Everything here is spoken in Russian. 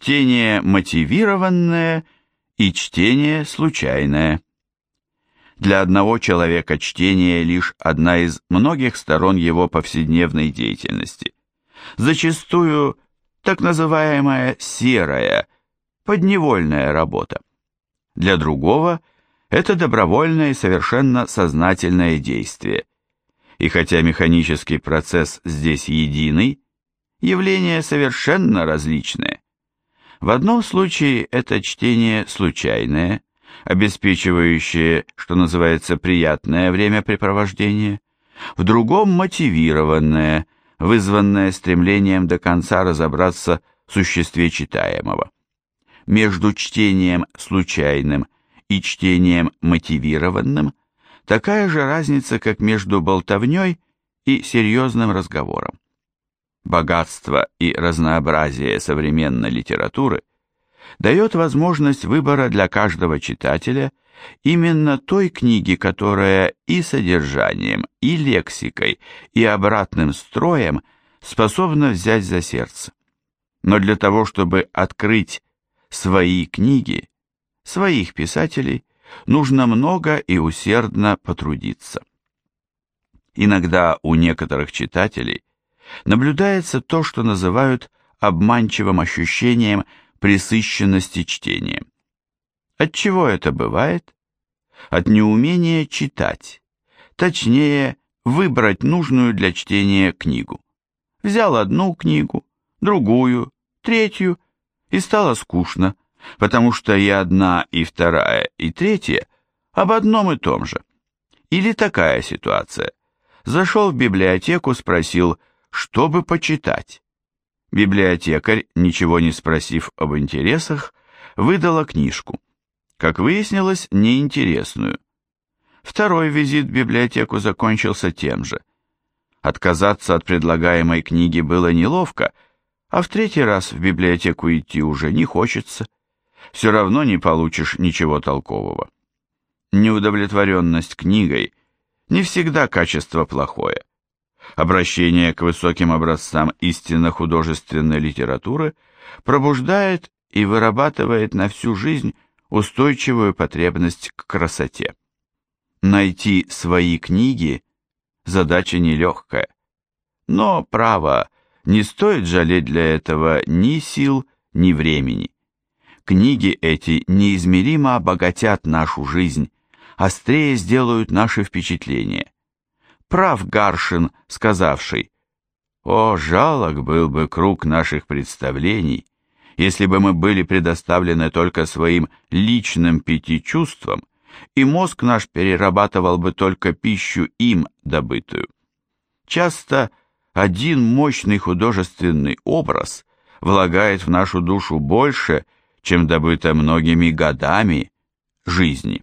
чтение мотивированное и чтение случайное. Для одного человека чтение лишь одна из многих сторон его повседневной деятельности. Зачастую так называемая серая, подневольная работа. Для другого это добровольное и совершенно сознательное действие. И хотя механический процесс здесь единый, явления совершенно различные. В одном случае это чтение случайное, обеспечивающее, что называется, приятное времяпрепровождение, в другом мотивированное, вызванное стремлением до конца разобраться в существе читаемого. Между чтением случайным и чтением мотивированным такая же разница, как между болтовней и серьезным разговором. Богатство и разнообразие современной литературы дает возможность выбора для каждого читателя именно той книги, которая и содержанием, и лексикой, и обратным строем способна взять за сердце. Но для того, чтобы открыть свои книги, своих писателей, нужно много и усердно потрудиться. Иногда у некоторых читателей наблюдается то, что называют обманчивым ощущением пресыщенности чтением. От чего это бывает? От неумения читать, точнее, выбрать нужную для чтения книгу. Взял одну книгу, другую, третью, и стало скучно, потому что и одна, и вторая, и третья об одном и том же. Или такая ситуация. Зашел в библиотеку, спросил, что бы почитать. Библиотекарь, ничего не спросив об интересах, выдала книжку. Как выяснилось, неинтересную. Второй визит в библиотеку закончился тем же. Отказаться от предлагаемой книги было неловко, а в третий раз в библиотеку идти уже не хочется. Все равно не получишь ничего толкового. Неудовлетворенность книгой не всегда качество плохое. Обращение к высоким образцам истинно художественной литературы пробуждает и вырабатывает на всю жизнь устойчивую потребность к красоте. Найти свои книги – задача нелегкая. Но, право, не стоит жалеть для этого ни сил, ни времени. Книги эти неизмеримо обогатят нашу жизнь, острее сделают наши впечатления. Прав Гаршин, сказавший, «О, жалок был бы круг наших представлений, если бы мы были предоставлены только своим личным пяти чувствам, и мозг наш перерабатывал бы только пищу им добытую. Часто один мощный художественный образ влагает в нашу душу больше, чем добыто многими годами жизни.